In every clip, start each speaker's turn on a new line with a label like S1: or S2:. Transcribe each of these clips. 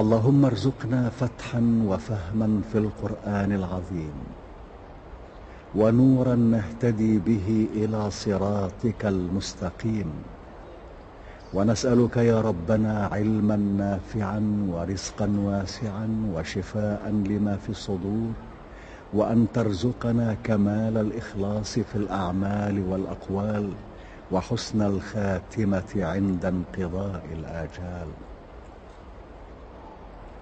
S1: اللهم ارزقنا فتحا وفهما في القرآن العظيم ونورا نهتدي به إلى صراطك المستقيم ونسألك يا ربنا علما نافعا ورزقا واسعا وشفاء لما في الصدور وأن ترزقنا كمال الإخلاص في الأعمال والأقوال وحسن الخاتمة عند انقضاء الآجال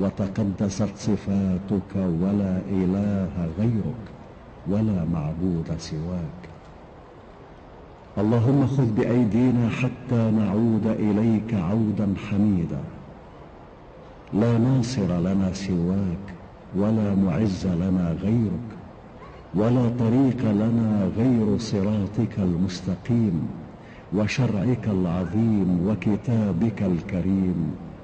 S1: وتقدست صفاتك ولا إله غيرك ولا معبود سواك. اللهم خذ بأيدينا حتى نعود إليك عودا حميدا. لا ناصر لنا سواك ولا معز لنا غيرك ولا طريق لنا غير صراطك المستقيم وشرعك العظيم وكتابك الكريم.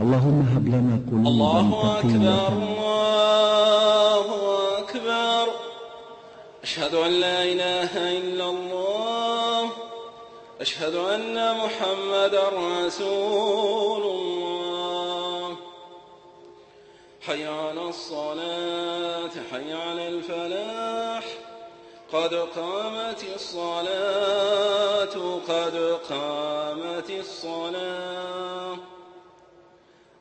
S1: اللهم هب لنا قلوبا
S2: الله أكبر الله أكبر. أشهد أن لا إله إلا الله. أشهد أن محمدا رسول الله. حي على الصلاة حي على الفلاح. قد قامت الصلاة قد قامت الصلاة.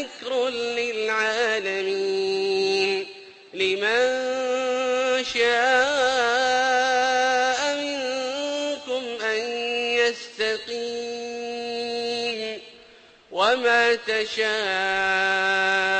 S3: ذكر للعالمين لمن شاء منكم أن يستقيم وما تشاءون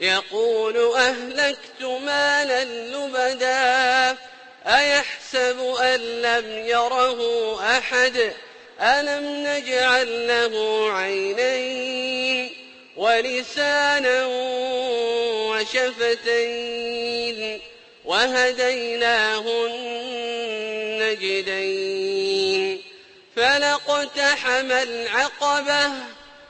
S3: يقول أهلكت مالا لبدا أيحسب أن لم يره أحد؟ ألم نجعل له عينين ولسانا وشفتين وهديناه النجدين فلاقتحم العقبة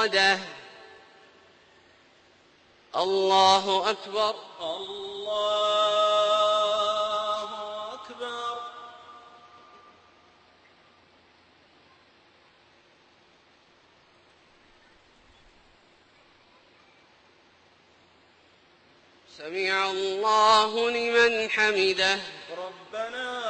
S3: مؤصدة الله أكبر.
S2: الله أكبر.
S3: سمع الله لمن حمده.
S2: ربنا